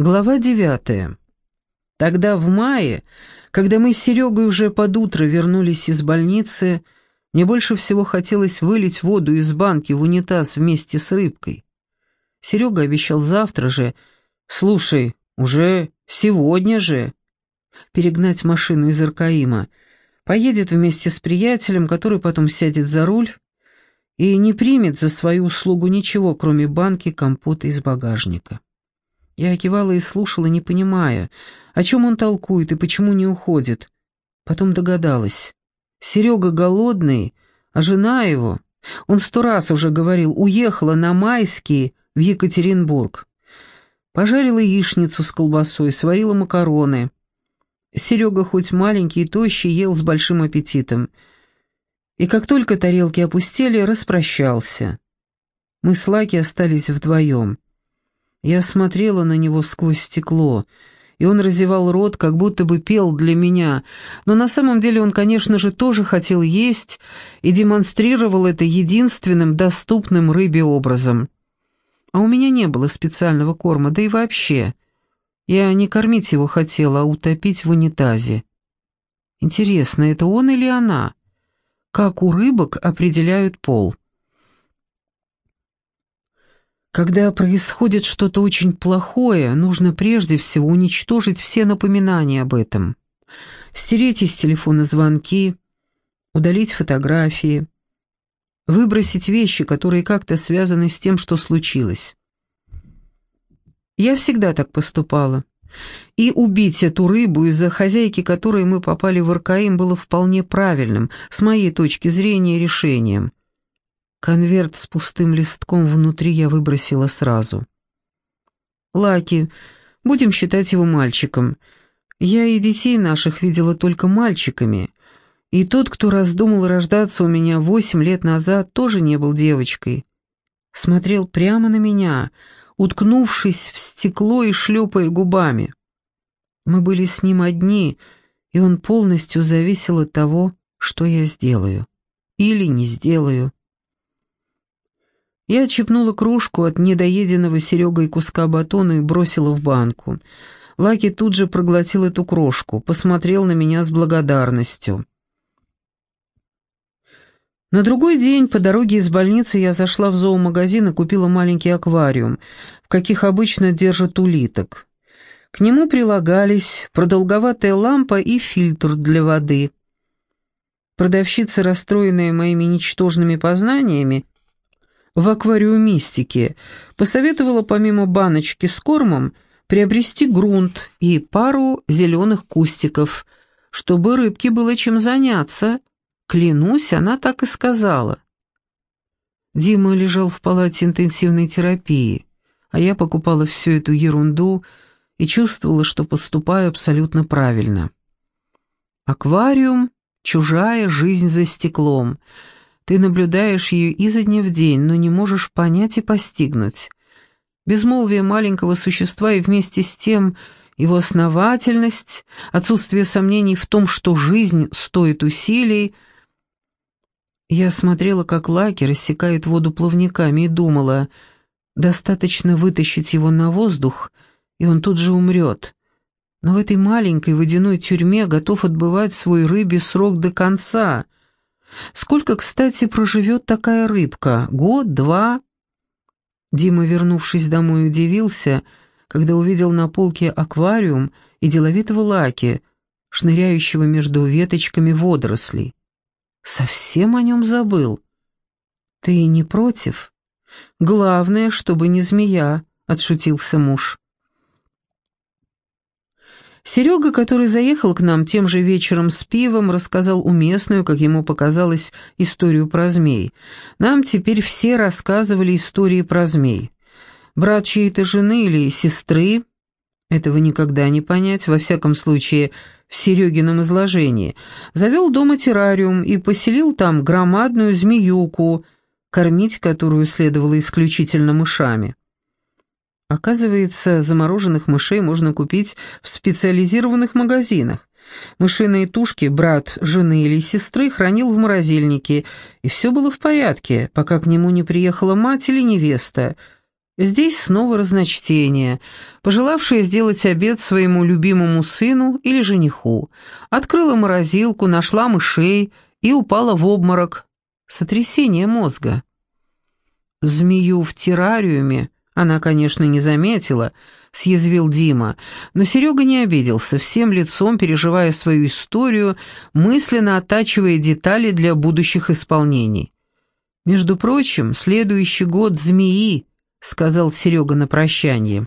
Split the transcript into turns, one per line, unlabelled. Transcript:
Глава девятая. Тогда в мае, когда мы с Серегой уже под утро вернулись из больницы, мне больше всего хотелось вылить воду из банки в унитаз вместе с рыбкой. Серега обещал завтра же, слушай, уже сегодня же, перегнать машину из Аркаима, поедет вместе с приятелем, который потом сядет за руль и не примет за свою услугу ничего, кроме банки компота из багажника. Я кивала и слушала, не понимая, о чем он толкует и почему не уходит. Потом догадалась. Серега голодный, а жена его, он сто раз уже говорил, уехала на майские в Екатеринбург. Пожарила яичницу с колбасой, сварила макароны. Серега хоть маленький и тощий, ел с большим аппетитом. И как только тарелки опустели, распрощался. Мы с Лаки остались вдвоем. Я смотрела на него сквозь стекло, и он разевал рот, как будто бы пел для меня, но на самом деле он, конечно же, тоже хотел есть и демонстрировал это единственным доступным рыбе образом. А у меня не было специального корма, да и вообще. Я не кормить его хотела, а утопить в унитазе. Интересно, это он или она? Как у рыбок определяют пол? Когда происходит что-то очень плохое, нужно прежде всего уничтожить все напоминания об этом. Стереть из телефона звонки, удалить фотографии, выбросить вещи, которые как-то связаны с тем, что случилось. Я всегда так поступала. И убить эту рыбу, из-за хозяйки которой мы попали в Аркаим, было вполне правильным, с моей точки зрения, решением. Конверт с пустым листком внутри я выбросила сразу. «Лаки, будем считать его мальчиком. Я и детей наших видела только мальчиками. И тот, кто раздумал рождаться у меня восемь лет назад, тоже не был девочкой. Смотрел прямо на меня, уткнувшись в стекло и шлепая губами. Мы были с ним одни, и он полностью зависел от того, что я сделаю. Или не сделаю. Я отщипнула кружку от недоеденного Серегой куска батона и бросила в банку. Лаки тут же проглотил эту крошку, посмотрел на меня с благодарностью. На другой день по дороге из больницы я зашла в зоомагазин и купила маленький аквариум, в каких обычно держат улиток. К нему прилагались продолговатая лампа и фильтр для воды. Продавщица, расстроенная моими ничтожными познаниями, в аквариумистике, посоветовала помимо баночки с кормом приобрести грунт и пару зеленых кустиков, чтобы рыбке было чем заняться. Клянусь, она так и сказала. Дима лежал в палате интенсивной терапии, а я покупала всю эту ерунду и чувствовала, что поступаю абсолютно правильно. Аквариум — чужая жизнь за стеклом — ты наблюдаешь ее изо дня в день, но не можешь понять и постигнуть. Безмолвие маленького существа и вместе с тем его основательность, отсутствие сомнений в том, что жизнь стоит усилий. Я смотрела, как Лаки рассекает воду плавниками, и думала, достаточно вытащить его на воздух, и он тут же умрет. Но в этой маленькой водяной тюрьме готов отбывать свой рыбий срок до конца — Сколько, кстати, проживет такая рыбка? Год, два? Дима, вернувшись домой, удивился, когда увидел на полке аквариум и деловитого лаки, шныряющего между веточками водорослей. Совсем о нем забыл. Ты не против? Главное, чтобы не змея, — отшутился муж. Серега, который заехал к нам тем же вечером с пивом, рассказал уместную, как ему показалось, историю про змей. Нам теперь все рассказывали истории про змей. Брат чьей-то жены или сестры, этого никогда не понять, во всяком случае, в Серегином изложении, завел дома террариум и поселил там громадную змеюку, кормить которую следовало исключительно мышами. Оказывается, замороженных мышей можно купить в специализированных магазинах. Мышиные тушки брат жены или сестры хранил в морозильнике, и все было в порядке, пока к нему не приехала мать или невеста. Здесь снова разночтение. Пожелавшая сделать обед своему любимому сыну или жениху. Открыла морозилку, нашла мышей и упала в обморок. Сотрясение мозга. Змею в террариуме она, конечно, не заметила, съязвил Дима, но Серега не обиделся, всем лицом переживая свою историю, мысленно оттачивая детали для будущих исполнений. «Между прочим, следующий год змеи», — сказал Серега на прощание.